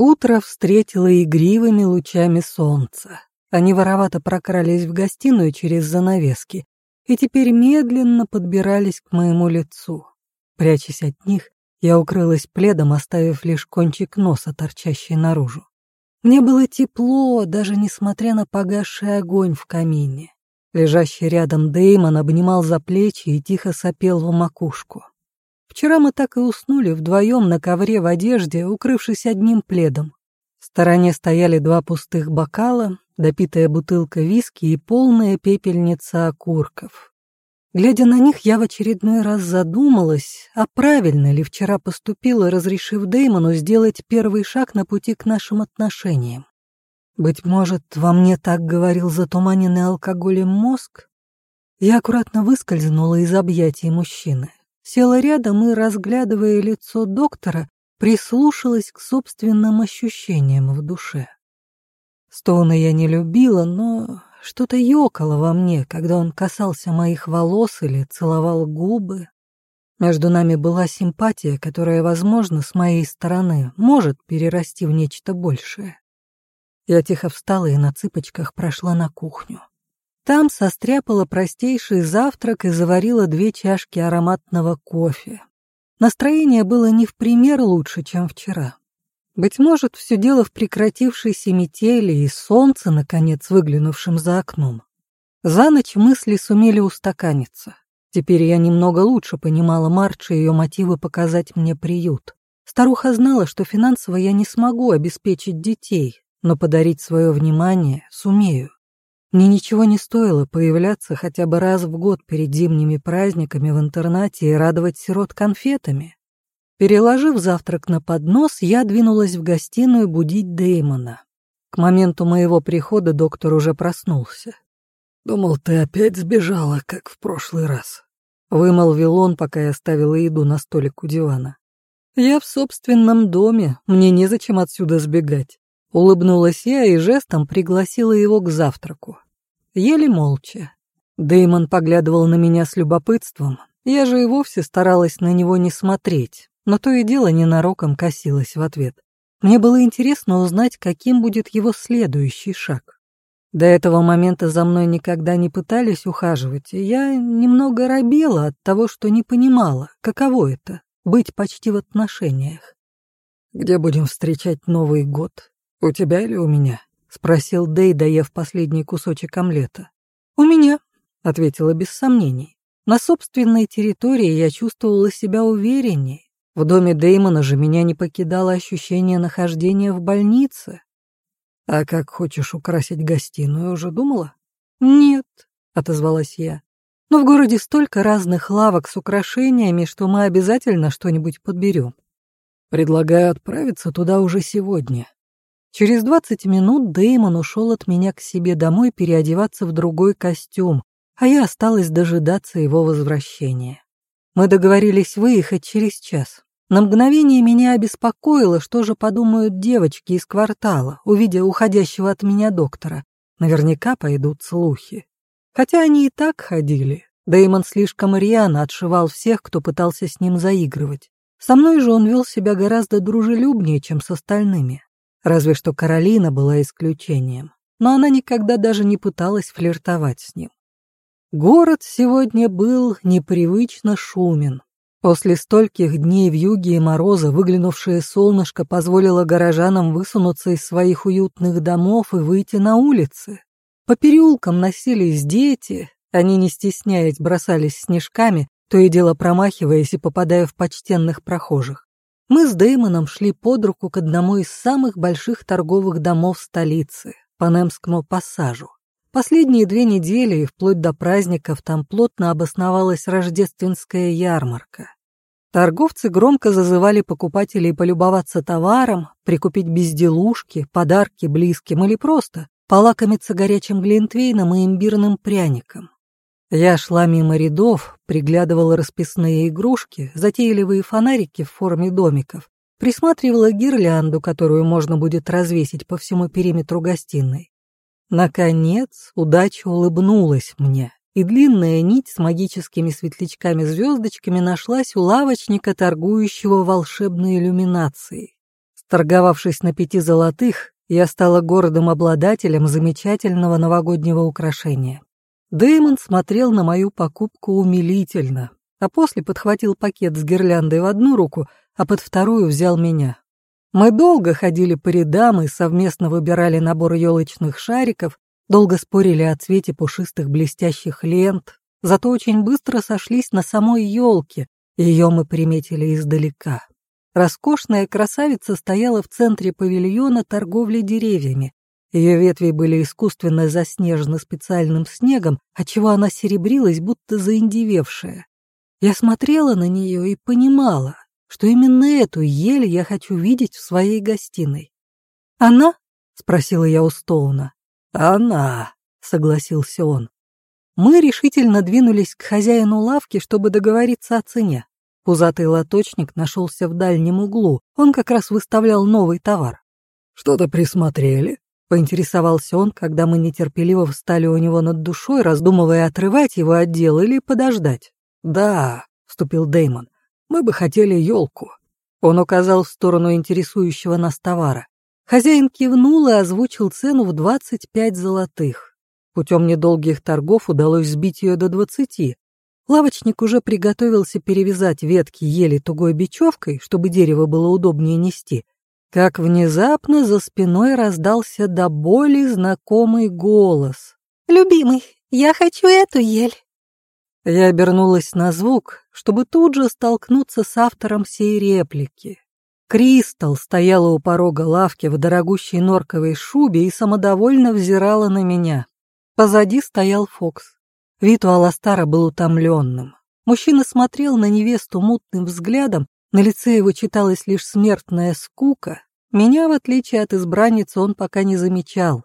Утро встретило игривыми лучами солнца. Они воровато прокрались в гостиную через занавески и теперь медленно подбирались к моему лицу. Прячась от них, я укрылась пледом, оставив лишь кончик носа, торчащий наружу. Мне было тепло, даже несмотря на погасший огонь в камине. Лежащий рядом Деймон обнимал за плечи и тихо сопел в макушку. Вчера мы так и уснули вдвоем на ковре в одежде, укрывшись одним пледом. В стороне стояли два пустых бокала, допитая бутылка виски и полная пепельница окурков. Глядя на них, я в очередной раз задумалась, а правильно ли вчера поступила, разрешив Дэймону сделать первый шаг на пути к нашим отношениям. Быть может, во мне так говорил затуманенный алкоголем мозг? Я аккуратно выскользнула из объятий мужчины, села рядом и, разглядывая лицо доктора, прислушалась к собственным ощущениям в душе. Стоуна я не любила, но что-то ёкало во мне, когда он касался моих волос или целовал губы. Между нами была симпатия, которая, возможно, с моей стороны может перерасти в нечто большее. Я тихо встала и на цыпочках прошла на кухню. Там состряпала простейший завтрак и заварила две чашки ароматного кофе. Настроение было не в пример лучше, чем вчера. Быть может, все дело в прекратившейся метели и солнце, наконец, выглянувшем за окном. За ночь мысли сумели устаканиться. Теперь я немного лучше понимала Марча и ее мотивы показать мне приют. Старуха знала, что финансово я не смогу обеспечить детей, но подарить свое внимание сумею. Мне ничего не стоило появляться хотя бы раз в год перед зимними праздниками в интернате и радовать сирот конфетами. Переложив завтрак на поднос, я двинулась в гостиную будить Дэймона. К моменту моего прихода доктор уже проснулся. «Думал, ты опять сбежала, как в прошлый раз», — вымолвил он, пока я ставила еду на столик у дивана. «Я в собственном доме, мне незачем отсюда сбегать». Улыбнулась я и жестом пригласила его к завтраку. Ели молча. Дэймон поглядывал на меня с любопытством, я же и вовсе старалась на него не смотреть, но то и дело ненароком косилась в ответ. Мне было интересно узнать, каким будет его следующий шаг. До этого момента за мной никогда не пытались ухаживать, и я немного робела от того, что не понимала, каково это — быть почти в отношениях. «Где будем встречать Новый год? У тебя или у меня?» — спросил Дэй, доев последний кусочек омлета. «У меня», — ответила без сомнений. На собственной территории я чувствовала себя увереннее, в доме Дэймона же меня не покидало ощущение нахождения в больнице. А как хочешь украсить гостиную, уже думала? Нет, отозвалась я. Но в городе столько разных лавок с украшениями, что мы обязательно что-нибудь подберем. Предлагаю отправиться туда уже сегодня. Через двадцать минут Дэймон ушел от меня к себе домой переодеваться в другой костюм, а я осталась дожидаться его возвращения. Мы договорились выехать через час. На мгновение меня обеспокоило, что же подумают девочки из квартала, увидя уходящего от меня доктора. Наверняка пойдут слухи. Хотя они и так ходили. Дэймон слишком рьяно отшивал всех, кто пытался с ним заигрывать. Со мной же он вел себя гораздо дружелюбнее, чем с остальными. Разве что Каролина была исключением. Но она никогда даже не пыталась флиртовать с ним. Город сегодня был непривычно шумен. После стольких дней в юге и мороза выглянувшее солнышко позволило горожанам высунуться из своих уютных домов и выйти на улицы. По переулкам носились дети, они, не стесняясь, бросались снежками, то и дело промахиваясь и попадая в почтенных прохожих. Мы с Дэймоном шли под руку к одному из самых больших торговых домов столицы, Панемскому пассажу. Последние две недели и вплоть до праздников там плотно обосновалась рождественская ярмарка. Торговцы громко зазывали покупателей полюбоваться товаром, прикупить безделушки, подарки близким или просто полакомиться горячим глинтвейном и имбирным пряником. Я шла мимо рядов, приглядывала расписные игрушки, затейливые фонарики в форме домиков, присматривала гирлянду, которую можно будет развесить по всему периметру гостиной. Наконец, удача улыбнулась мне, и длинная нить с магическими светлячками-звездочками нашлась у лавочника, торгующего волшебной иллюминацией. Торговавшись на пяти золотых, я стала гордым обладателем замечательного новогоднего украшения. Дэймон смотрел на мою покупку умилительно, а после подхватил пакет с гирляндой в одну руку, а под вторую взял меня. Мы долго ходили по рядам и совместно выбирали набор елочных шариков, долго спорили о цвете пушистых блестящих лент, зато очень быстро сошлись на самой елке, ее мы приметили издалека. Роскошная красавица стояла в центре павильона торговли деревьями. Ее ветви были искусственно заснежены специальным снегом, отчего она серебрилась, будто заиндевевшая. Я смотрела на нее и понимала, что именно эту ель я хочу видеть в своей гостиной. «Она?» — спросила я у Стоуна. «Она», — согласился он. Мы решительно двинулись к хозяину лавки, чтобы договориться о цене. Пузатый лоточник нашелся в дальнем углу, он как раз выставлял новый товар. «Что-то присмотрели?» — поинтересовался он, когда мы нетерпеливо встали у него над душой, раздумывая, отрывать его от дела или подождать. «Да», — вступил Деймон, мы бы хотели елку». Он указал в сторону интересующего нас товара. Хозяин кивнул и озвучил цену в 25 золотых. Путем недолгих торгов удалось сбить ее до 20. Лавочник уже приготовился перевязать ветки ели тугой бечевкой, чтобы дерево было удобнее нести, как внезапно за спиной раздался до боли знакомый голос. «Любимый, я хочу эту ель». Я обернулась на звук, чтобы тут же столкнуться с автором сей реплики. Кристал стояла у порога лавки в дорогущей норковой шубе и самодовольно взирала на меня. Позади стоял Фокс. Вид у Аластара был утомленным. Мужчина смотрел на невесту мутным взглядом, на лице его читалась лишь смертная скука. Меня, в отличие от избранницы, он пока не замечал.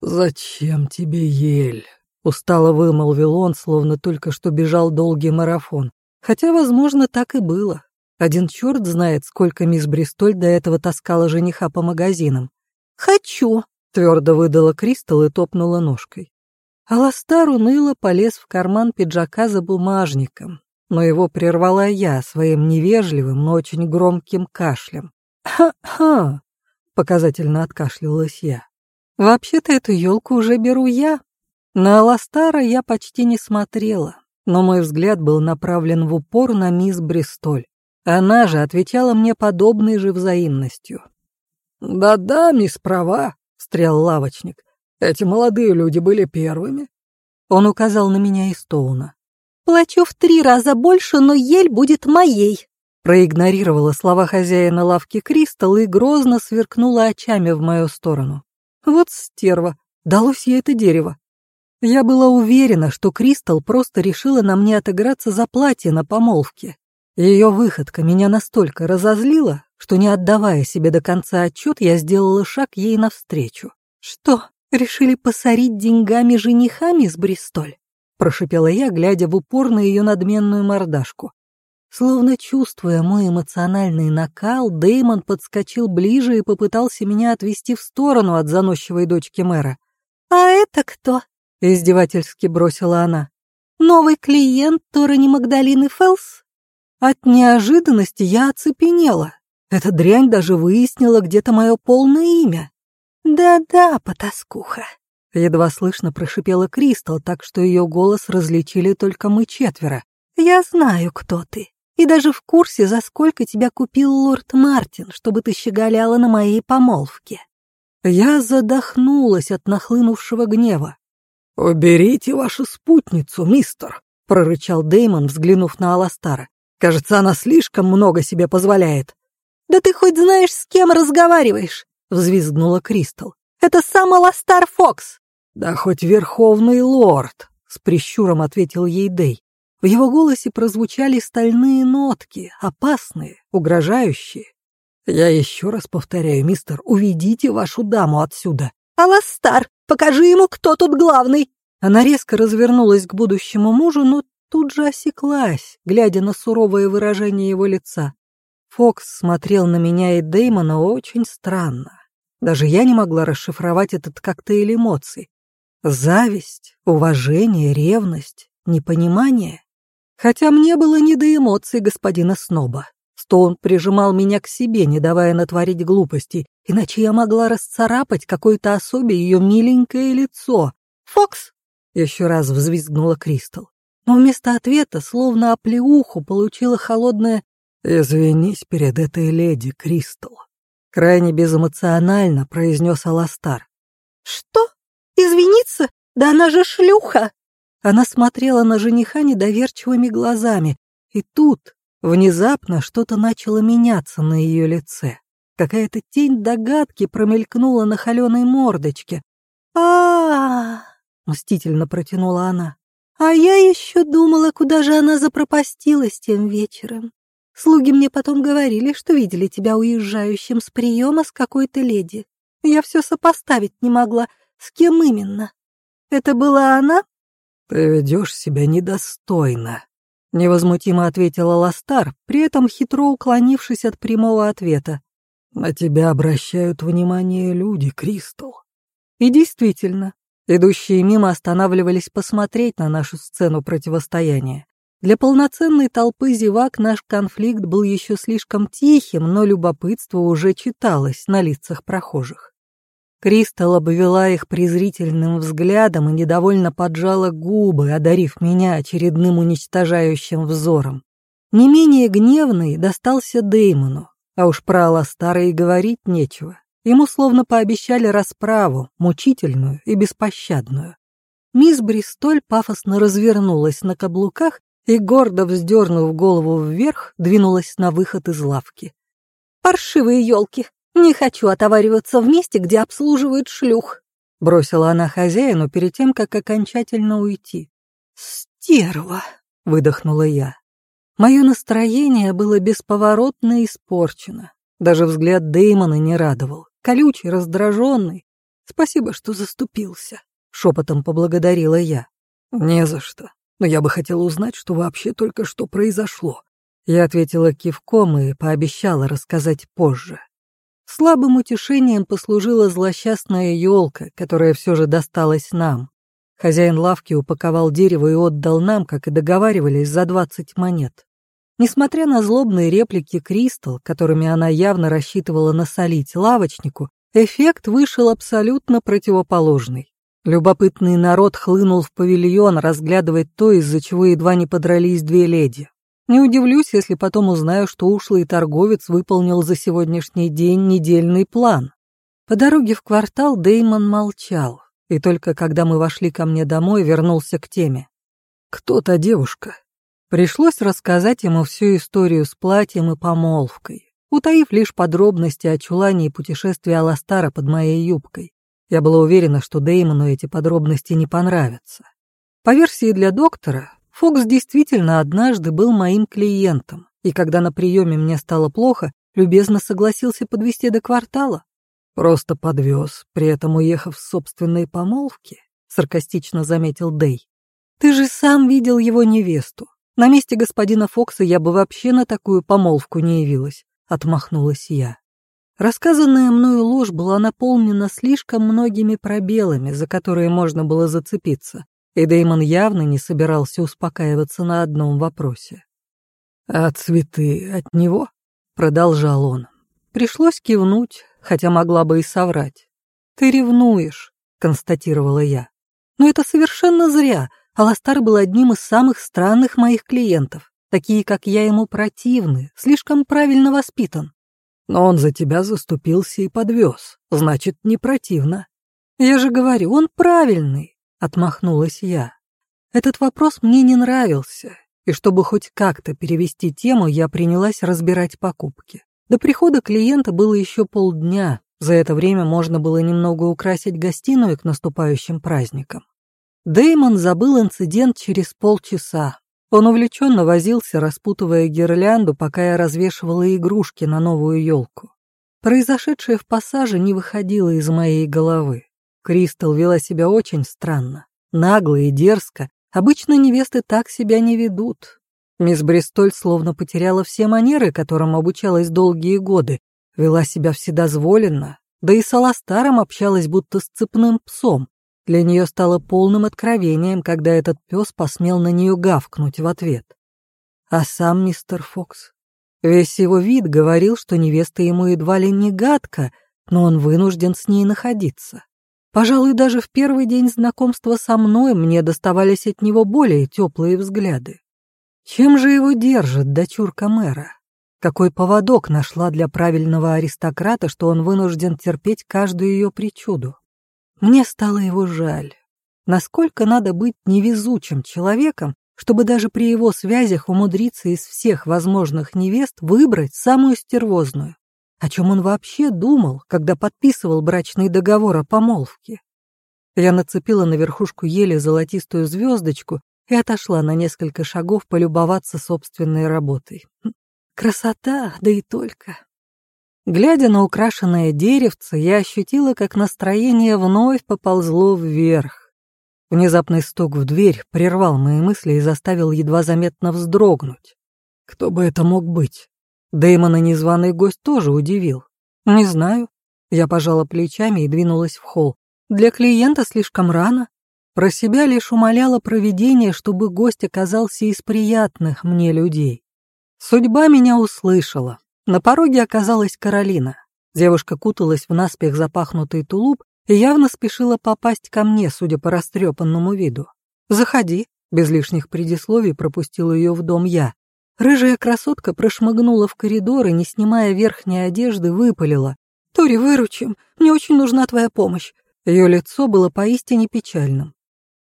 «Зачем тебе ель?» Устало вымолвил он, словно только что бежал долгий марафон. Хотя, возможно, так и было. Один черт знает, сколько мисс Бристоль до этого таскала жениха по магазинам. «Хочу», — твердо выдала Кристал и топнула ножкой. Аластар уныло полез в карман пиджака за бумажником, но его прервала я своим невежливым, но очень громким кашлем. «Ха-ха!» — показательно откашлялась я. «Вообще-то эту елку уже беру я, на Аластара я почти не смотрела, но мой взгляд был направлен в упор на мисс Бристоль. Она же отвечала мне подобной же взаимностью. «Да-да, мисс права», — встрял лавочник. «Эти молодые люди были первыми». Он указал на меня и Стоуна. «Плачу в три раза больше, но ель будет моей», проигнорировала слова хозяина лавки Кристалл и грозно сверкнула очами в мою сторону. Вот стерва, далось ей это дерево. Я была уверена, что Кристал просто решила на мне отыграться за платье на помолвке. Ее выходка меня настолько разозлила, что, не отдавая себе до конца отчет, я сделала шаг ей навстречу. «Что, решили посорить деньгами женихами с Бристоль?» Прошипела я, глядя в упор на ее надменную мордашку. Словно чувствуя мой эмоциональный накал, Деймон подскочил ближе и попытался меня отвести в сторону от заносчивой дочки мэра. «А это кто?» Издевательски бросила она. «Новый клиент Торони Магдалины Фелс?» От неожиданности я оцепенела. Эта дрянь даже выяснила где-то мое полное имя. «Да-да, потаскуха», — едва слышно прошипела Кристал, так что ее голос различили только мы четверо. «Я знаю, кто ты, и даже в курсе, за сколько тебя купил лорд Мартин, чтобы ты щеголяла на моей помолвке». Я задохнулась от нахлынувшего гнева. «Уберите вашу спутницу, мистер», — прорычал Деймон, взглянув на Аластара. «Кажется, она слишком много себе позволяет». «Да ты хоть знаешь, с кем разговариваешь?» — взвизгнула Кристал. «Это сам Аластар Фокс!» «Да хоть верховный лорд!» — с прищуром ответил ей Дей. В его голосе прозвучали стальные нотки, опасные, угрожающие. «Я еще раз повторяю, мистер, уведите вашу даму отсюда!» «Аластар, покажи ему, кто тут главный!» Она резко развернулась к будущему мужу, но тут же осеклась, глядя на суровое выражение его лица. Фокс смотрел на меня и Дэймона очень странно. Даже я не могла расшифровать этот коктейль эмоций. Зависть, уважение, ревность, непонимание. Хотя мне было не до эмоций господина Сноба. Стоун прижимал меня к себе, не давая натворить глупостей, иначе я могла расцарапать какой-то особе ее миленькое лицо. «Фокс!» — еще раз взвизгнула Кристал. Но вместо ответа, словно оплеуху, получила холодное «Извинись перед этой леди, Кристал». Крайне безэмоционально произнес Аластар. «Что? Извиниться? Да она же шлюха!» Она смотрела на жениха недоверчивыми глазами, и тут внезапно что-то начало меняться на ее лице. Какая-то тень догадки промелькнула на холеной мордочке. а, -а, мстительно протянула она. «А я еще думала, куда же она запропастилась тем вечером. Слуги мне потом говорили, что видели тебя уезжающим с приема с какой-то леди. Я все сопоставить не могла, с кем именно. Это была она?» «Ты ведешь себя недостойно», — невозмутимо ответила Ластар, при этом хитро уклонившись от прямого ответа. «На тебя обращают внимание люди, Кристал». И действительно, идущие мимо останавливались посмотреть на нашу сцену противостояния. Для полноценной толпы зевак наш конфликт был еще слишком тихим, но любопытство уже читалось на лицах прохожих. Кристал обвела их презрительным взглядом и недовольно поджала губы, одарив меня очередным уничтожающим взором. Не менее гневный достался Деймону, а уж про Аластара и говорить нечего. Ему словно пообещали расправу, мучительную и беспощадную. Мисс Бристоль пафосно развернулась на каблуках и, гордо вздернув голову вверх, двинулась на выход из лавки. «Паршивые елки! «Не хочу отовариваться в месте, где обслуживают шлюх», — бросила она хозяину перед тем, как окончательно уйти. «Стерва», — выдохнула я. Мое настроение было бесповоротно испорчено. Даже взгляд Дэймона не радовал. Колючий, раздраженный. «Спасибо, что заступился», — шепотом поблагодарила я. «Не за что. Но я бы хотела узнать, что вообще только что произошло». Я ответила кивком и пообещала рассказать позже. Слабым утешением послужила злосчастная елка, которая все же досталась нам. Хозяин лавки упаковал дерево и отдал нам, как и договаривались, за двадцать монет. Несмотря на злобные реплики Кристал, которыми она явно рассчитывала насолить лавочнику, эффект вышел абсолютно противоположный. Любопытный народ хлынул в павильон разглядывать то, из-за чего едва не подрались две леди. Не удивлюсь, если потом узнаю, что ушлый торговец выполнил за сегодняшний день недельный план. По дороге в квартал Деймон молчал, и только когда мы вошли ко мне домой, вернулся к теме. «Кто та девушка?» Пришлось рассказать ему всю историю с платьем и помолвкой, утаив лишь подробности о чулане и путешествии Аластара под моей юбкой. Я была уверена, что Деймону эти подробности не понравятся. По версии для доктора, Фокс действительно однажды был моим клиентом, и когда на приеме мне стало плохо, любезно согласился подвести до квартала. Просто подвез, при этом уехав с собственной помолвки, саркастично заметил Дэй. Ты же сам видел его невесту. На месте господина Фокса я бы вообще на такую помолвку не явилась, отмахнулась я. Рассказанная мною ложь была наполнена слишком многими пробелами, за которые можно было зацепиться, и Дэймон явно не собирался успокаиваться на одном вопросе. «А цветы от него?» — продолжал он. Пришлось кивнуть, хотя могла бы и соврать. «Ты ревнуешь», — констатировала я. «Но это совершенно зря. Аластар был одним из самых странных моих клиентов. Такие, как я, ему противны, слишком правильно воспитан. Но он за тебя заступился и подвез, значит, не противно. Я же говорю, он правильный, Отмахнулась я. Этот вопрос мне не нравился, и чтобы хоть как-то перевести тему, я принялась разбирать покупки. До прихода клиента было еще полдня, за это время можно было немного украсить гостиную к наступающим праздникам. Деймон забыл инцидент через полчаса. Он увлеченно возился, распутывая гирлянду, пока я развешивала игрушки на новую елку. Произошедшее в пассаже не выходило из моей головы. Кристал вела себя очень странно, нагло и дерзко. Обычно невесты так себя не ведут. Мисс Бристоль словно потеряла все манеры, которым обучалась долгие годы, вела себя вседозволенно, да и с Аластаром общалась будто с цепным псом. Для нее стало полным откровением, когда этот пес посмел на нее гавкнуть в ответ. А сам мистер Фокс? Весь его вид говорил, что невеста ему едва ли не гадка, но он вынужден с ней находиться. Пожалуй, даже в первый день знакомства со мной мне доставались от него более теплые взгляды. Чем же его держит дочурка мэра? Какой поводок нашла для правильного аристократа, что он вынужден терпеть каждую ее причуду? Мне стало его жаль. Насколько надо быть невезучим человеком, чтобы даже при его связях умудриться из всех возможных невест выбрать самую стервозную? О чем он вообще думал, когда подписывал брачный договор о помолвке? Я нацепила на верхушку ели золотистую звездочку и отошла на несколько шагов полюбоваться собственной работой. Красота, да и только. Глядя на украшенное деревце, я ощутила, как настроение вновь поползло вверх. Внезапный стук в дверь прервал мои мысли и заставил едва заметно вздрогнуть. Кто бы это мог быть? Дэймона незваный гость тоже удивил. Не знаю. Я пожала плечами и двинулась в холл. Для клиента слишком рано. Про себя лишь умоляла провидение, чтобы гость оказался из приятных мне людей. Судьба меня услышала. На пороге оказалась Каролина. Девушка куталась в наспех запахнутый тулуп и явно спешила попасть ко мне, судя по растрепанному виду. «Заходи», — без лишних предисловий пропустила ее в дом я. Рыжая красотка прошмыгнула в коридор и, не снимая верхней одежды, выпалила. «Тори, выручим, мне очень нужна твоя помощь». Ее лицо было поистине печальным.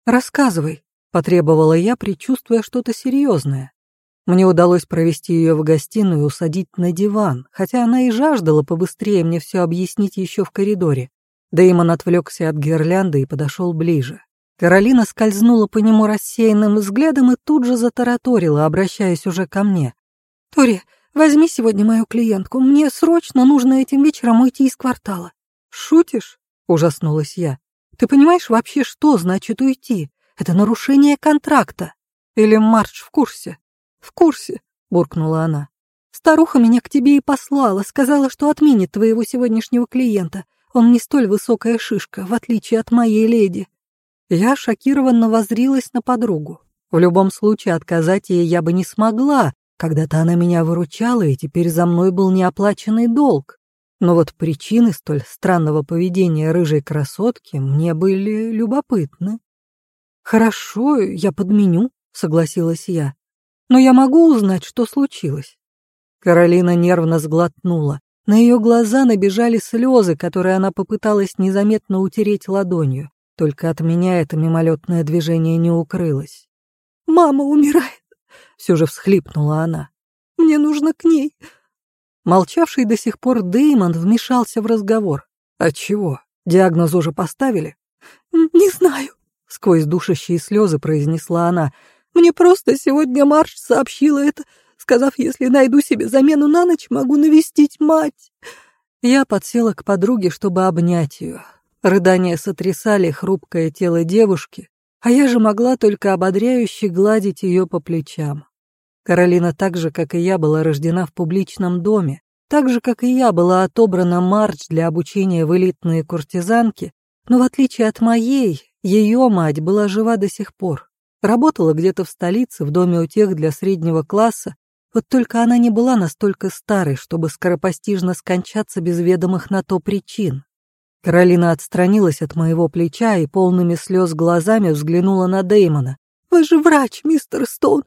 «Рассказывай», — потребовала я, предчувствуя что-то серьезное. Мне удалось провести ее в гостиную и усадить на диван, хотя она и жаждала побыстрее мне все объяснить еще в коридоре. Дэймон отвлекся от гирлянды и подошел ближе. Каролина скользнула по нему рассеянным взглядом и тут же затараторила, обращаясь уже ко мне. «Тори, возьми сегодня мою клиентку, мне срочно нужно этим вечером уйти из квартала». «Шутишь?» — ужаснулась я. «Ты понимаешь вообще, что значит уйти? Это нарушение контракта. Или Марч в курсе?» «В курсе», — буркнула она. «Старуха меня к тебе и послала, сказала, что отменит твоего сегодняшнего клиента. Он не столь высокая шишка, в отличие от моей леди». Я шокированно возрилась на подругу. В любом случае отказать ей я бы не смогла. Когда-то она меня выручала, и теперь за мной был неоплаченный долг. Но вот причины столь странного поведения рыжей красотки мне были любопытны. «Хорошо, я подменю», — согласилась я. Но я могу узнать, что случилось?» Каролина нервно сглотнула. На ее глаза набежали слезы, которые она попыталась незаметно утереть ладонью. Только от меня это мимолетное движение не укрылось. «Мама умирает!» — все же всхлипнула она. «Мне нужно к ней!» Молчавший до сих пор Деймон вмешался в разговор. «Отчего? Диагноз уже поставили?» «Не знаю», — сквозь душащие слезы произнесла она. Мне просто сегодня Марш сообщила это, сказав, если найду себе замену на ночь, могу навестить мать. Я подсела к подруге, чтобы обнять ее. Рыдания сотрясали хрупкое тело девушки, а я же могла только ободряюще гладить ее по плечам. Каролина так же, как и я, была рождена в публичном доме, так же, как и я, была отобрана Марч для обучения в элитные куртизанки, но в отличие от моей, ее мать была жива до сих пор. Работала где-то в столице, в доме у тех для среднего класса, вот только она не была настолько старой, чтобы скоропостижно скончаться без ведомых на то причин. Каролина отстранилась от моего плеча и полными слез глазами взглянула на Дэймона. «Вы же врач, мистер Стоун.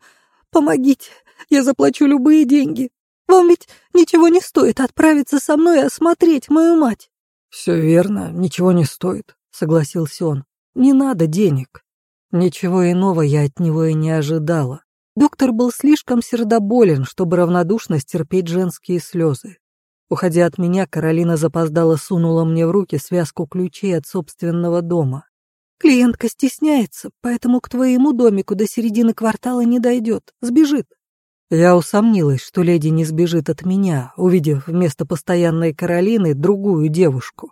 Помогите, я заплачу любые деньги. Вам ведь ничего не стоит отправиться со мной и осмотреть мою мать». «Все верно, ничего не стоит», — согласился он. «Не надо денег. Ничего иного я от него и не ожидала. Доктор был слишком сердоболен, чтобы равнодушно стерпеть женские слезы. Уходя от меня, Каролина запоздала сунула мне в руки связку ключей от собственного дома. «Клиентка стесняется, поэтому к твоему домику до середины квартала не дойдет, сбежит». Я усомнилась, что леди не сбежит от меня, увидев вместо постоянной Каролины другую девушку.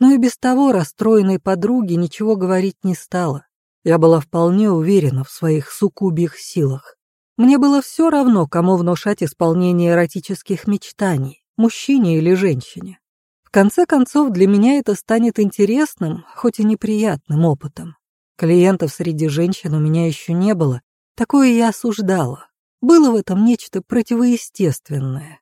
Но и без того расстроенной подруги ничего говорить не стала. Я была вполне уверена в своих суккубьих силах. Мне было все равно, кому внушать исполнение эротических мечтаний, мужчине или женщине. В конце концов, для меня это станет интересным, хоть и неприятным опытом. Клиентов среди женщин у меня еще не было, такое я осуждала. Было в этом нечто противоестественное.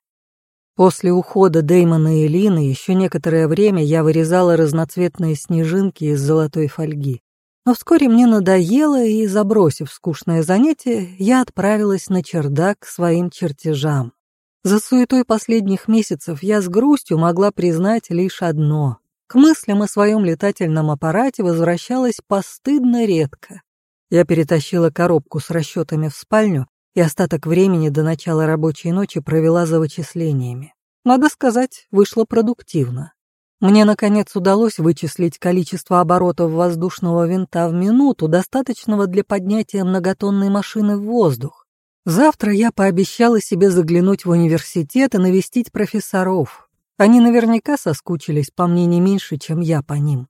После ухода Дэймона и Лины еще некоторое время я вырезала разноцветные снежинки из золотой фольги. Но вскоре мне надоело, и, забросив скучное занятие, я отправилась на чердак к своим чертежам. За суетой последних месяцев я с грустью могла признать лишь одно. К мыслям о своем летательном аппарате возвращалась постыдно редко. Я перетащила коробку с расчетами в спальню и остаток времени до начала рабочей ночи провела за вычислениями. Надо сказать, вышло продуктивно. Мне, наконец, удалось вычислить количество оборотов воздушного винта в минуту, достаточного для поднятия многотонной машины в воздух. Завтра я пообещала себе заглянуть в университет и навестить профессоров. Они наверняка соскучились по мне не меньше, чем я по ним.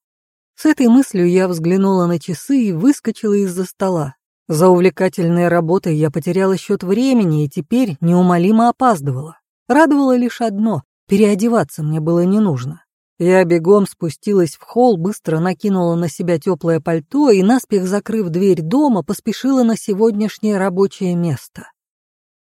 С этой мыслью я взглянула на часы и выскочила из-за стола. За увлекательной работой я потеряла счет времени и теперь неумолимо опаздывала. Радовало лишь одно — переодеваться мне было не нужно. Я бегом спустилась в холл, быстро накинула на себя теплое пальто и, наспех закрыв дверь дома, поспешила на сегодняшнее рабочее место.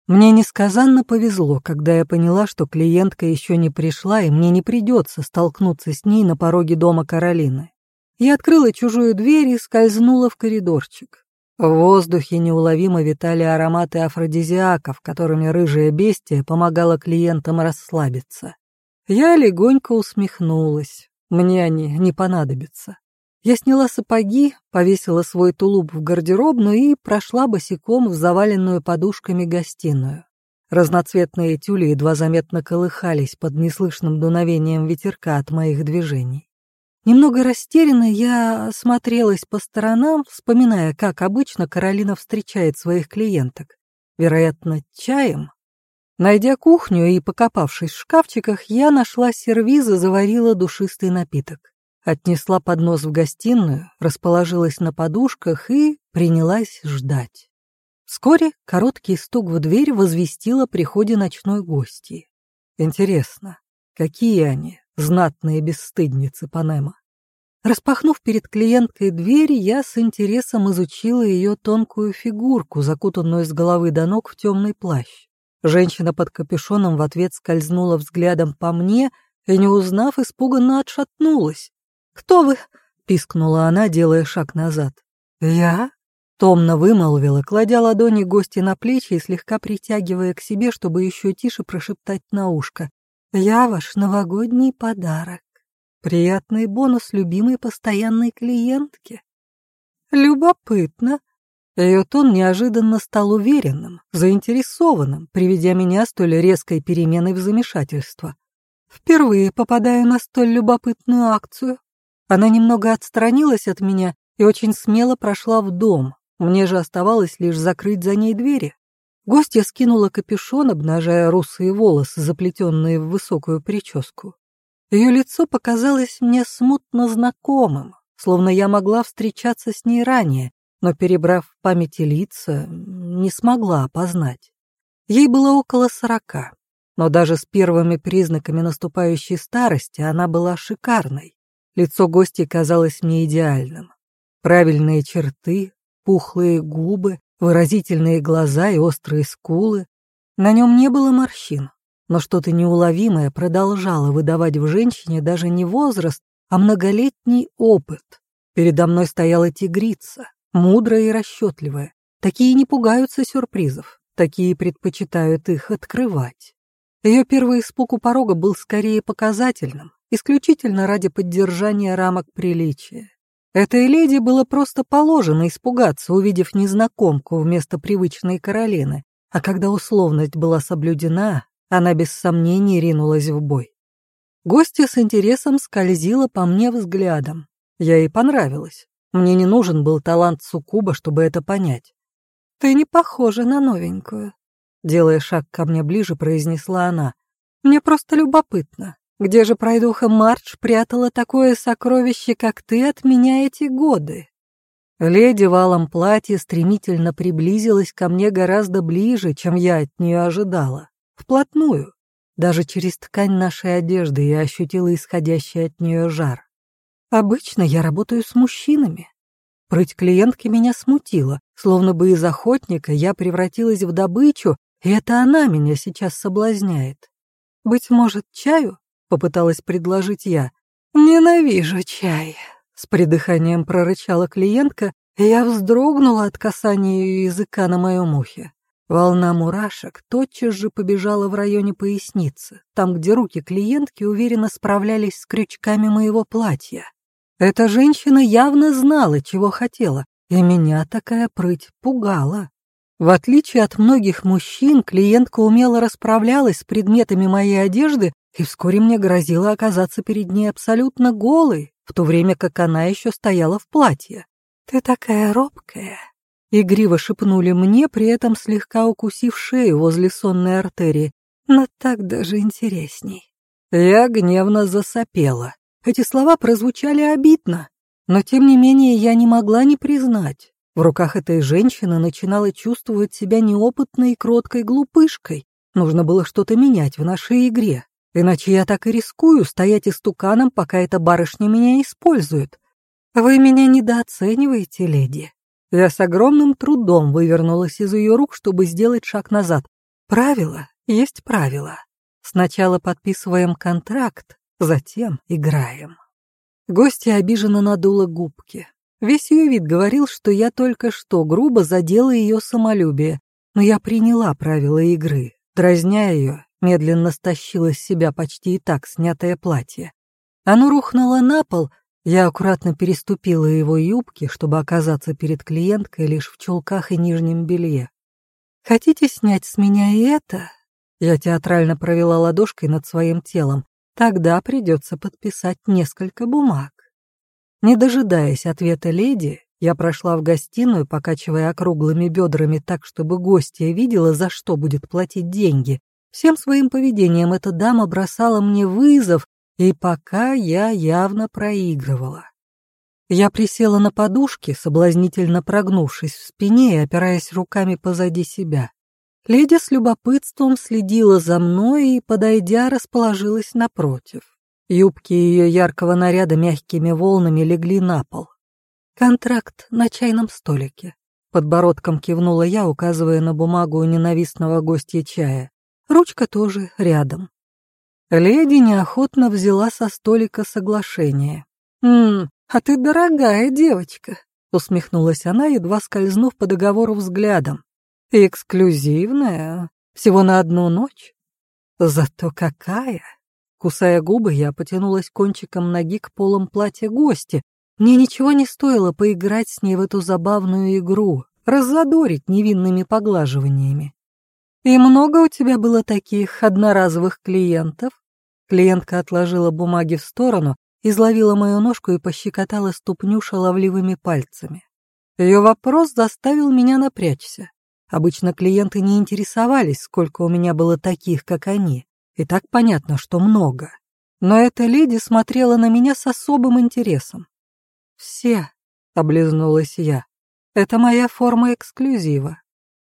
Мне несказанно повезло, когда я поняла, что клиентка еще не пришла, и мне не придется столкнуться с ней на пороге дома Каролины. Я открыла чужую дверь и скользнула в коридорчик. В воздухе неуловимо витали ароматы афродизиаков, которыми рыжая бестия помогала клиентам расслабиться. Я легонько усмехнулась. Мне они не понадобятся. Я сняла сапоги, повесила свой тулуп в гардеробную и прошла босиком в заваленную подушками гостиную. Разноцветные тюли едва заметно колыхались под неслышным дуновением ветерка от моих движений. Немного растерянно я осмотрелась по сторонам, вспоминая, как обычно Каролина встречает своих клиенток. Вероятно, чаем. Найдя кухню и покопавшись в шкафчиках, я нашла сервиз и заварила душистый напиток. Отнесла поднос в гостиную, расположилась на подушках и принялась ждать. Вскоре короткий стук в дверь возвестил о приходе ночной гости. Интересно, какие они, знатные бесстыдницы Панема. Распахнув перед клиенткой дверь, я с интересом изучила ее тонкую фигурку, закутанную с головы до ног в темный плащ. Женщина под капюшоном в ответ скользнула взглядом по мне и, не узнав, испуганно отшатнулась. «Кто вы?» — пискнула она, делая шаг назад. «Я?» — томно вымолвила, кладя ладони гости на плечи и слегка притягивая к себе, чтобы еще тише прошептать на ушко. Я ваш новогодний подарок. Приятный бонус любимой постоянной клиентки. Любопытно. Ее тон неожиданно стал уверенным, заинтересованным, приведя меня столь резкой переменой в замешательство. Впервые попадаю на столь любопытную акцию. Она немного отстранилась от меня и очень смело прошла в дом. Мне же оставалось лишь закрыть за ней двери. Гостья скинула капюшон, обнажая русые волосы, заплетенные в высокую прическу. Ее лицо показалось мне смутно знакомым, словно я могла встречаться с ней ранее, но, перебрав в памяти лица, не смогла опознать. Ей было около сорока, но даже с первыми признаками наступающей старости она была шикарной. Лицо гостей казалось мне идеальным. Правильные черты, пухлые губы, выразительные глаза и острые скулы. На нем не было морщин, но что-то неуловимое продолжало выдавать в женщине даже не возраст, а многолетний опыт. Передо мной стояла тигрица, мудрая и расчетливая. Такие не пугаются сюрпризов, такие предпочитают их открывать. Ее первый испуг у порога был скорее показательным, исключительно ради поддержания рамок приличия. Этой леди было просто положено испугаться, увидев незнакомку вместо привычной Каролины, а когда условность была соблюдена, она без сомнений ринулась в бой. Гостья с интересом скользила по мне взглядом. Я ей понравилась. Мне не нужен был талант суккуба, чтобы это понять. «Ты не похожа на новенькую», — делая шаг ко мне ближе, произнесла она. «Мне просто любопытно. Где же пройдуха Мардж прятала такое сокровище, как ты, от меня эти годы? Леди в алом платье стремительно приблизилась ко мне гораздо ближе, чем я от нее ожидала. Вплотную. Даже через ткань нашей одежды я ощутила исходящий от нее жар. Обычно я работаю с мужчинами. Прыть клиентки меня смутила, Словно бы из охотника я превратилась в добычу, и это она меня сейчас соблазняет. «Быть может, чаю?» — попыталась предложить я. «Ненавижу чай», — с придыханием прорычала клиентка, и я вздрогнула от касания ее языка на моем ухе. Волна мурашек тотчас же побежала в районе поясницы, там, где руки клиентки уверенно справлялись с крючками моего платья. Эта женщина явно знала, чего хотела, и меня такая прыть пугала. В отличие от многих мужчин, клиентка умело расправлялась с предметами моей одежды, и вскоре мне грозило оказаться перед ней абсолютно голой, в то время как она еще стояла в платье. «Ты такая робкая», — игриво шепнули мне, при этом слегка укусив шею возле сонной артерии, но так даже интересней. Я гневно засопела. Эти слова прозвучали обидно, но тем не менее я не могла не признать. В руках этой женщины начинала чувствовать себя неопытной и кроткой глупышкой. Нужно было что-то менять в нашей игре. Иначе я так и рискую стоять истуканом, пока эта барышня меня использует. Вы меня недооцениваете, леди. Я с огромным трудом вывернулась из ее рук, чтобы сделать шаг назад. Правило есть правило. Сначала подписываем контракт, затем играем. Гостья обиженно надула губки. Весь ее вид говорил, что я только что грубо задела ее самолюбие, но я приняла правила игры. Дразня ее, медленно стащила с себя почти и так снятое платье. Оно рухнуло на пол, я аккуратно переступила его юбки, чтобы оказаться перед клиенткой лишь в чулках и нижнем белье. «Хотите снять с меня и это?» Я театрально провела ладошкой над своим телом. Тогда придется подписать несколько бумаг. Не дожидаясь ответа леди, я прошла в гостиную, покачивая округлыми бедрами так, чтобы гостья видела, за что будет платить деньги. Всем своим поведением эта дама бросала мне вызов, и пока я явно проигрывала. Я присела на подушке, соблазнительно прогнувшись в спине и опираясь руками позади себя. Леди с любопытством следила за мной и, подойдя, расположилась напротив. Юбки ее яркого наряда мягкими волнами легли на пол. «Контракт на чайном столике», — подбородком кивнула я, указывая на бумагу у ненавистного гостя чая. Ручка тоже рядом. Леди неохотно взяла со столика соглашение. «Ммм, а ты дорогая девочка», — усмехнулась она, едва скользнув по договору взглядом. Эксклюзивная? Всего на одну ночь? Зато какая! Кусая губы, я потянулась кончиком ноги к полам платья гости. Мне ничего не стоило поиграть с ней в эту забавную игру, раззадорить невинными поглаживаниями. «И много у тебя было таких одноразовых клиентов?» Клиентка отложила бумаги в сторону, изловила мою ножку и пощекотала ступню шаловливыми пальцами. Ее вопрос заставил меня напрячься. Обычно клиенты не интересовались, сколько у меня было таких, как они. И так понятно, что много. Но эта леди смотрела на меня с особым интересом. «Все», — облизнулась я, — «это моя форма эксклюзива».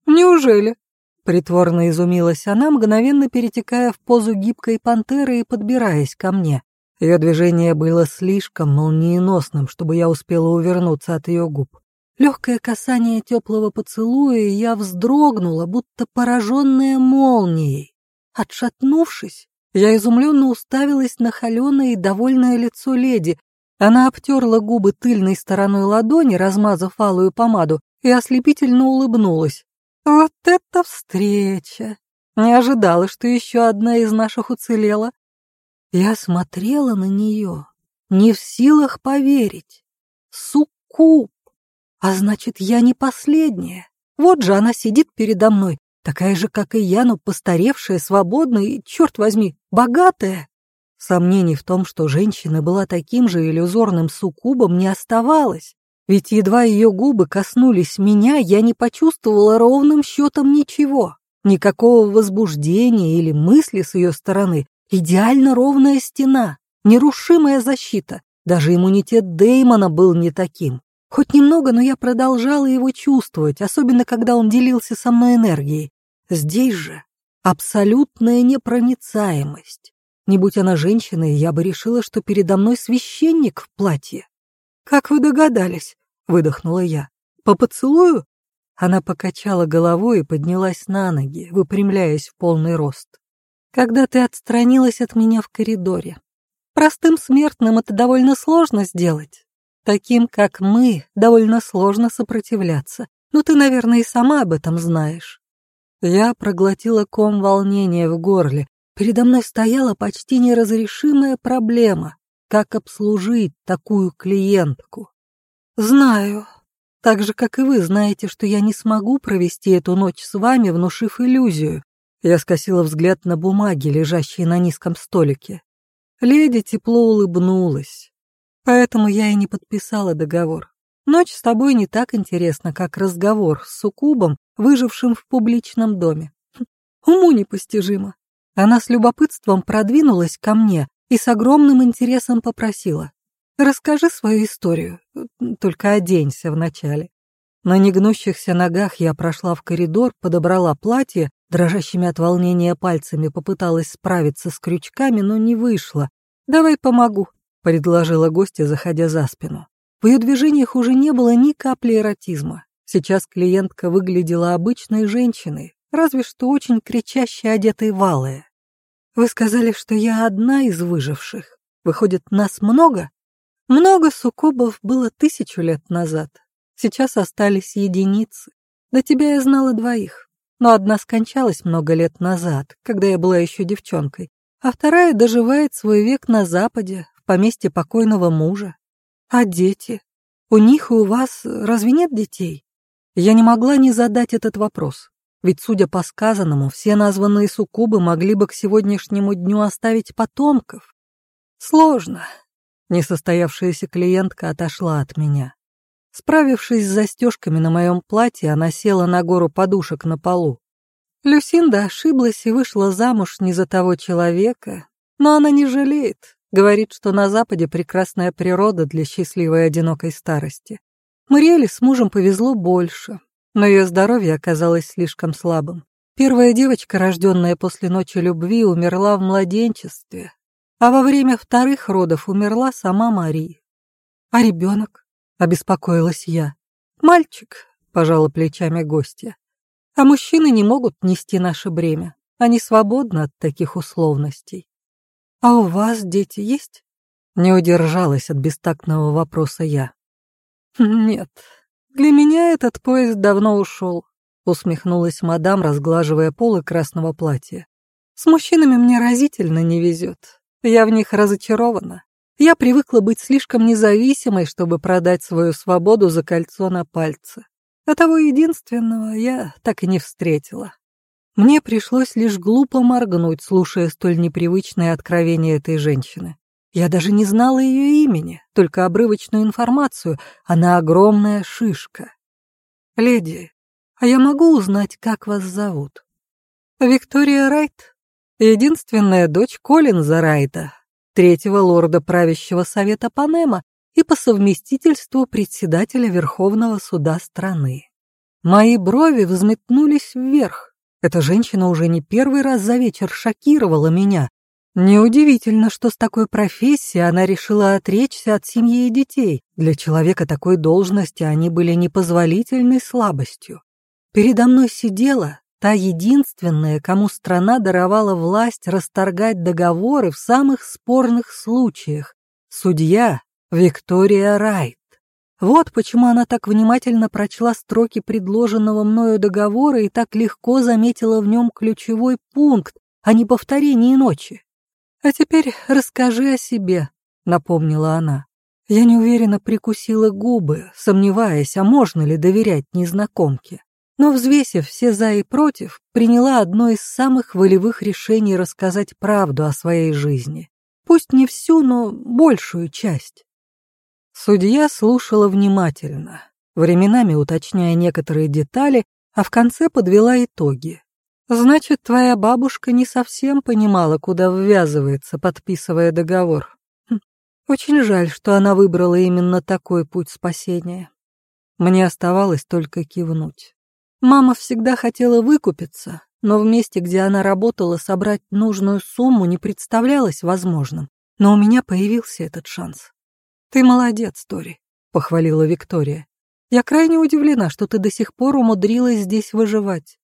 «Неужели?» — притворно изумилась она, мгновенно перетекая в позу гибкой пантеры и подбираясь ко мне. Ее движение было слишком молниеносным, чтобы я успела увернуться от ее губ. Легкое касание теплого поцелуя, и я вздрогнула, будто пораженная молнией. Отшатнувшись, я изумленно уставилась на холеное и довольное лицо леди. Она обтерла губы тыльной стороной ладони, размазав алую помаду, и ослепительно улыбнулась. «Вот это встреча! Не ожидала, что еще одна из наших уцелела». Я смотрела на нее, не в силах поверить. Суккуб! А значит, я не последняя. Вот же она сидит передо мной, такая же, как и я, но постаревшая, свободная и, черт возьми, богатая. Сомнений в том, что женщина была таким же иллюзорным суккубом, не оставалось. Ведь едва ее губы коснулись меня, я не почувствовала ровным счетом ничего. Никакого возбуждения или мысли с ее стороны. Идеально ровная стена, нерушимая защита. Даже иммунитет Деймона был не таким. Хоть немного, но я продолжала его чувствовать, особенно когда он делился со мной энергией. Здесь же абсолютная непроницаемость. Не будь она женщиной, я бы решила, что передо мной священник в платье. «Как вы догадались?» — выдохнула я. «По поцелую?» Она покачала головой и поднялась на ноги, выпрямляясь в полный рост. «Когда ты отстранилась от меня в коридоре. Простым смертным это довольно сложно сделать. Таким, как мы, довольно сложно сопротивляться. Ну, ты, наверное, и сама об этом знаешь». Я проглотила ком волнения в горле. Передо мной стояла почти неразрешимая проблема. Как обслужить такую клиентку? «Знаю», так же, как и вы знаете, что я не смогу провести эту ночь с вами, внушив иллюзию. Я скосила взгляд на бумаги, лежащие на низком столике. Леди тепло улыбнулась. Поэтому я и не подписала договор. Ночь с тобой не так интересна, как разговор с суккубом, выжившим в публичном доме. Хм, уму непостижимо. Она с любопытством продвинулась ко мне и с огромным интересом попросила. Расскажи свою историю, только оденься вначале. На негнущихся ногах я прошла в коридор, подобрала платье, дрожащими от волнения пальцами попыталась справиться с крючками, но не вышло. «Давай помогу», — предложила гостья, заходя за спину. В ее движениях уже не было ни капли эротизма. Сейчас клиентка выглядела обычной женщиной, разве что очень кричаще одетой валая. «Вы сказали, что я одна из выживших. Выходит, нас много?» Много суккубов было тысячу лет назад. Сейчас остались единицы. До тебя я знала двоих. Но одна скончалась много лет назад, когда я была еще девчонкой, а вторая доживает свой век на Западе, поместье покойного мужа. А дети? У них и у вас разве нет детей? Я не могла не задать этот вопрос. Ведь, судя по сказанному, все названные суккубы могли бы к сегодняшнему дню оставить потомков. Сложно, Несостоявшаяся клиентка отошла от меня. Справившись с застежками на моем платье, она села на гору подушек на полу. Люсинда ошиблась и вышла замуж не за того человека, но она не жалеет, говорит, что на Западе прекрасная природа для счастливой одинокой старости. Мариэле с мужем повезло больше, но ее здоровье оказалось слишком слабым. Первая девочка, рожденная после ночи любви, умерла в младенчестве, а во время вторых родов умерла сама Мария. А ребенок? Обеспокоилась я. Мальчик, пожала плечами гостья. А мужчины не могут нести наше бремя. Они свободны от таких условностей. А у вас дети есть? Не удержалась от бестактного вопроса я. Нет, для меня этот поезд давно ушел, усмехнулась мадам, разглаживая полы красного платья. С мужчинами мне разительно не везет. Я в них разочарована. Я привыкла быть слишком независимой, чтобы продать свою свободу за кольцо на пальце. А того единственного я так и не встретила. Мне пришлось лишь глупо моргнуть, слушая столь непривычное откровение этой женщины. Я даже не знала ее имени, только обрывочную информацию. Она огромная шишка. «Леди, а я могу узнать, как вас зовут?» «Виктория Райт», единственная дочь Коллинза Райта, третьего лорда правящего совета Панема и по совместительству председателя Верховного суда страны. Мои брови взметнулись вверх. Эта женщина уже не первый раз за вечер шокировала меня. Неудивительно, что с такой профессией она решила отречься от семьи и детей. Для человека такой должности они были непозволительной слабостью. Передо мной сидела Та единственная, кому страна даровала власть расторгать договоры в самых спорных случаях. Судья Виктория Райт. Вот почему она так внимательно прочла строки предложенного мною договора и так легко заметила в нем ключевой пункт, а не повторение ночи. «А теперь расскажи о себе», — напомнила она. Я неуверенно прикусила губы, сомневаясь, а можно ли доверять незнакомке но, взвесив все «за» и «против», приняла одно из самых волевых решений рассказать правду о своей жизни. Пусть не всю, но большую часть. Судья слушала внимательно, временами уточняя некоторые детали, а в конце подвела итоги. «Значит, твоя бабушка не совсем понимала, куда ввязывается, подписывая договор. Хм, очень жаль, что она выбрала именно такой путь спасения. Мне оставалось только кивнуть. Мама всегда хотела выкупиться, но в месте, где она работала, собрать нужную сумму не представлялось возможным. Но у меня появился этот шанс. «Ты молодец, Тори», — похвалила Виктория. Я крайне удивлена, что ты до сих пор умудрилась здесь выживать.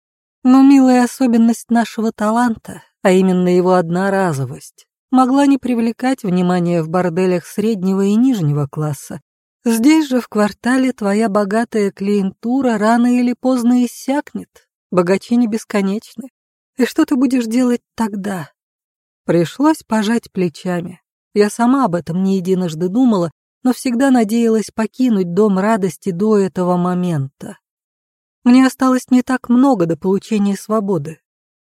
Но милая особенность нашего таланта, а именно его одноразовость, могла не привлекать внимания в борделях среднего и нижнего класса. Здесь же, в квартале, твоя богатая клиентура рано или поздно иссякнет. Богачи не бесконечны. И что ты будешь делать тогда? Пришлось пожать плечами. Я сама об этом не единожды думала, но всегда надеялась покинуть дом радости до этого момента. Мне осталось не так много до получения свободы.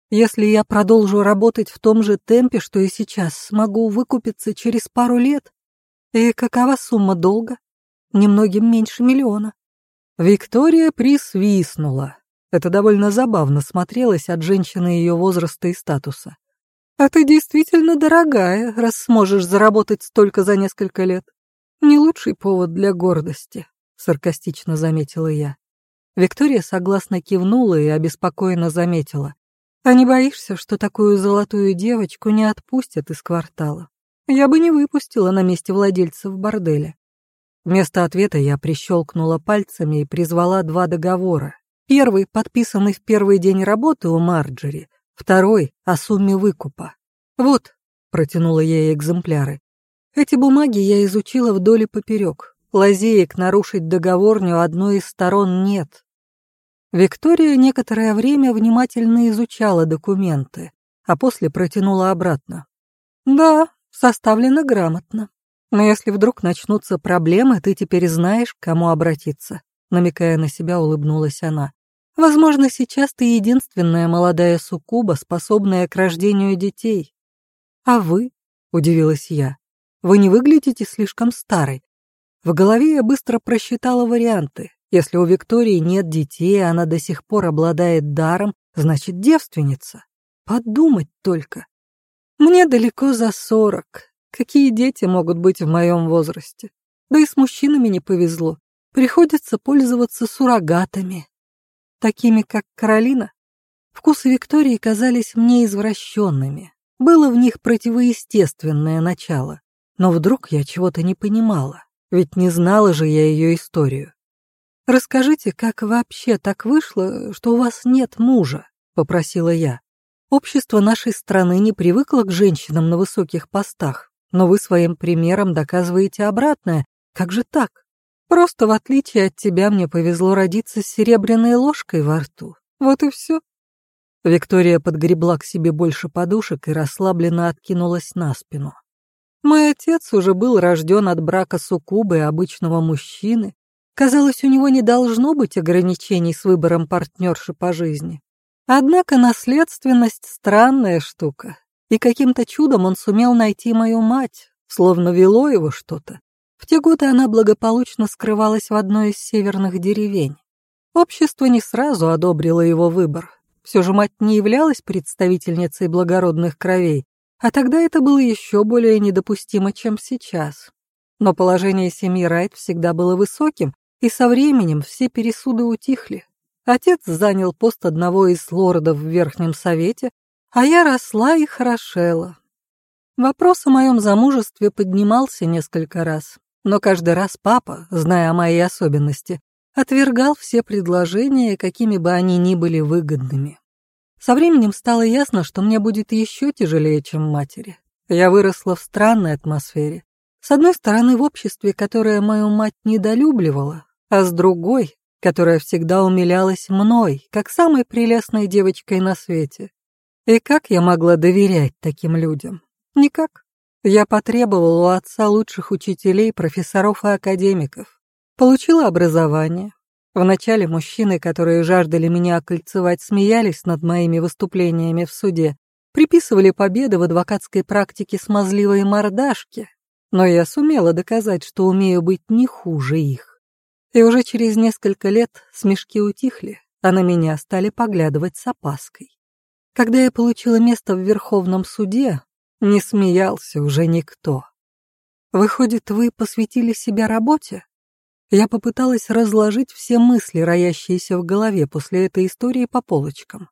Если я продолжу работать в том же темпе, что и сейчас, смогу выкупиться через пару лет. И какова сумма долга? Немногим меньше миллиона. Виктория присвистнула. Это довольно забавно смотрелось от женщины ее возраста и статуса. «А ты действительно дорогая, раз сможешь заработать столько за несколько лет. Не лучший повод для гордости», — саркастично заметила я. Виктория согласно кивнула и обеспокоенно заметила. «А не боишься, что такую золотую девочку не отпустят из квартала? Я бы не выпустила на месте владельцев борделя». Вместо ответа я прищелкнула пальцами и призвала два договора. Первый, подписанный в первый день работы у Марджери, второй — о сумме выкупа. «Вот», — протянула ей экземпляры, — «эти бумаги я изучила вдоль и поперек. Лазеек нарушить договор ни у одной из сторон нет. Виктория некоторое время внимательно изучала документы, а после протянула обратно. «Да, составлено грамотно. Но если вдруг начнутся проблемы, ты теперь знаешь, к кому обратиться», намекая на себя, улыбнулась она. «Возможно, сейчас ты единственная молодая суккуба, способная к рождению детей». «А вы?» — удивилась я. «Вы не выглядите слишком старой. В голове я быстро просчитала варианты. Если у Виктории нет детей, она до сих пор обладает даром, значит, девственница. Подумать только. Мне далеко за сорок. Какие дети могут быть в моем возрасте? Да и с мужчинами не повезло. Приходится пользоваться суррогатами. Такими, как Каролина. Вкусы Виктории казались мне извращенными. Было в них противоестественное начало. Но вдруг я чего-то не понимала. Ведь не знала же я ее историю. «Расскажите, как вообще так вышло, что у вас нет мужа?» — попросила я. «Общество нашей страны не привыкло к женщинам на высоких постах, но вы своим примером доказываете обратное. Как же так? Просто в отличие от тебя мне повезло родиться с серебряной ложкой во рту. Вот и все». Виктория подгребла к себе больше подушек и расслабленно откинулась на спину. Мой отец уже был рожден от брака суккубы и обычного мужчины. Казалось, у него не должно быть ограничений с выбором партнерши по жизни. Однако наследственность — странная штука, и каким-то чудом он сумел найти мою мать, словно вело его что-то. В те годы она благополучно скрывалась в одной из северных деревень. Общество не сразу одобрило его выбор. Все же мать не являлась представительницей благородных кровей, а тогда это было еще более недопустимо, чем сейчас. Но положение семьи Райт всегда было высоким, и со временем все пересуды утихли. Отец занял пост одного из лордов в Верхнем Совете, а я росла и хорошела. Вопрос о моем замужестве поднимался несколько раз, но каждый раз папа, зная о моей особенности, отвергал все предложения, какими бы они ни были выгодными. Со временем стало ясно, что мне будет еще тяжелее, чем матери. Я выросла в странной атмосфере. С одной стороны, в обществе, которое мою мать недолюбливала, а с другой, которая всегда умилялась мной, как самой прелестной девочкой на свете. И как я могла доверять таким людям? Никак. Я потребовала у отца лучших учителей, профессоров и академиков. Получила образование, Вначале мужчины, которые жаждали меня окольцевать, смеялись над моими выступлениями в суде, приписывали победы в адвокатской практике смазливой мордашки, но я сумела доказать, что умею быть не хуже их. И уже через несколько лет смешки утихли, а на меня стали поглядывать с опаской. Когда я получила место в Верховном суде, не смеялся уже никто. Выходит, вы посвятили себя работе? Я попыталась разложить все мысли, роящиеся в голове после этой истории по полочкам.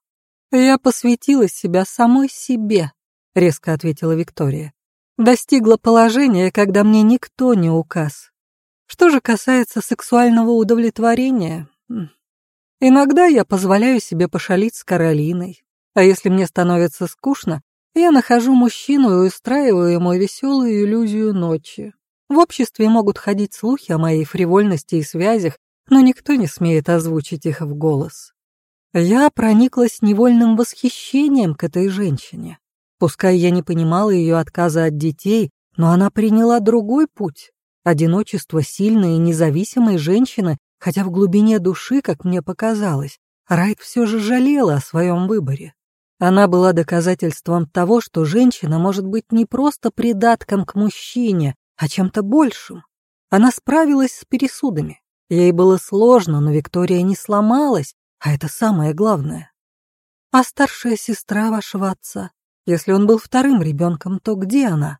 «Я посвятила себя самой себе», — резко ответила Виктория. «Достигла положения, когда мне никто не указ. Что же касается сексуального удовлетворения, иногда я позволяю себе пошалить с Каролиной, а если мне становится скучно, я нахожу мужчину и устраиваю ему веселую иллюзию ночи. В обществе могут ходить слухи о моей фривольности и связях, но никто не смеет озвучить их в голос. Я прониклась невольным восхищением к этой женщине. Пускай я не понимала ее отказа от детей, но она приняла другой путь. Одиночество сильной и независимой женщины, хотя в глубине души, как мне показалось, Райт все же жалела о своем выборе. Она была доказательством того, что женщина может быть не просто придатком к мужчине, а чем-то большим. Она справилась с пересудами. Ей было сложно, но Виктория не сломалась, а это самое главное. А старшая сестра вашего отца, если он был вторым ребенком, то где она?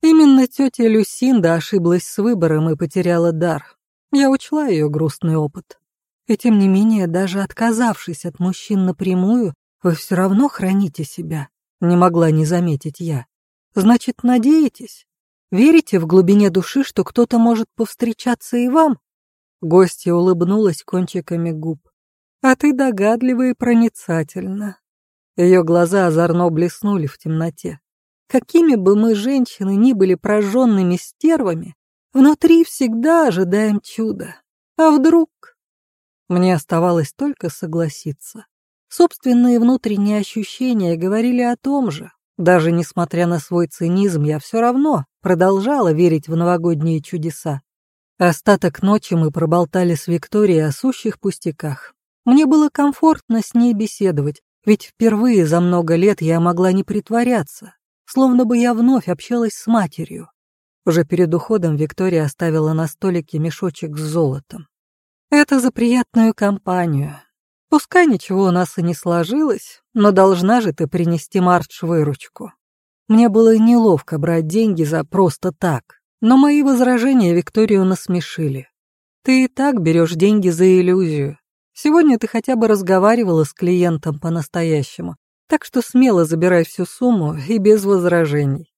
Именно тетя Люсинда ошиблась с выбором и потеряла дар. Я учла ее грустный опыт. И тем не менее, даже отказавшись от мужчин напрямую, вы все равно храните себя, не могла не заметить я. Значит, надеетесь? Верите в глубине души, что кто-то может повстречаться и вам? Гостья улыбнулась кончиками губ. А ты догадлива и проницательна. Ее глаза озорно блеснули в темноте. Какими бы мы, женщины, ни были прожженными стервами, внутри всегда ожидаем чуда. А вдруг? Мне оставалось только согласиться. Собственные внутренние ощущения говорили о том же. Даже несмотря на свой цинизм, я все равно продолжала верить в новогодние чудеса. Остаток ночи мы проболтали с Викторией о сущих пустяках. Мне было комфортно с ней беседовать, ведь впервые за много лет я могла не притворяться, словно бы я вновь общалась с матерью. Уже перед уходом Виктория оставила на столике мешочек с золотом. Это за приятную компанию, Пускай ничего у нас и не сложилось, но должна же ты принести Мардж выручку. Мне было неловко брать деньги за просто так, но мои возражения Викторию насмешили. Ты и так берешь деньги за иллюзию. Сегодня ты хотя бы разговаривала с клиентом по-настоящему, так что смело забирай всю сумму и без возражений.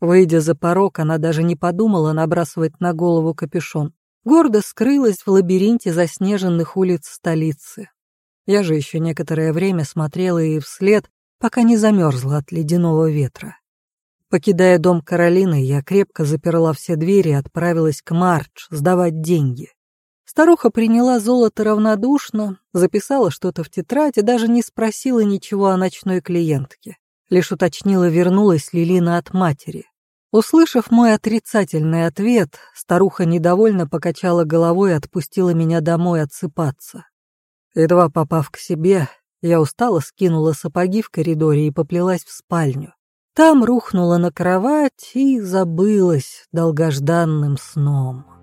Выйдя за порог, она даже не подумала набрасывать на голову капюшон. Гордо скрылась в лабиринте заснеженных улиц столицы. Я же еще некоторое время смотрела ей вслед, пока не замерзла от ледяного ветра. Покидая дом Каролины, я крепко заперла все двери и отправилась к Мардж сдавать деньги. Старуха приняла золото равнодушно, записала что-то в тетрадь и даже не спросила ничего о ночной клиентке. Лишь уточнила, вернулась ли Лина от матери. Услышав мой отрицательный ответ, старуха недовольно покачала головой и отпустила меня домой отсыпаться. Едва попав к себе, я устало скинула сапоги в коридоре и поплелась в спальню. Там рухнула на кровать и забылась долгожданным сном.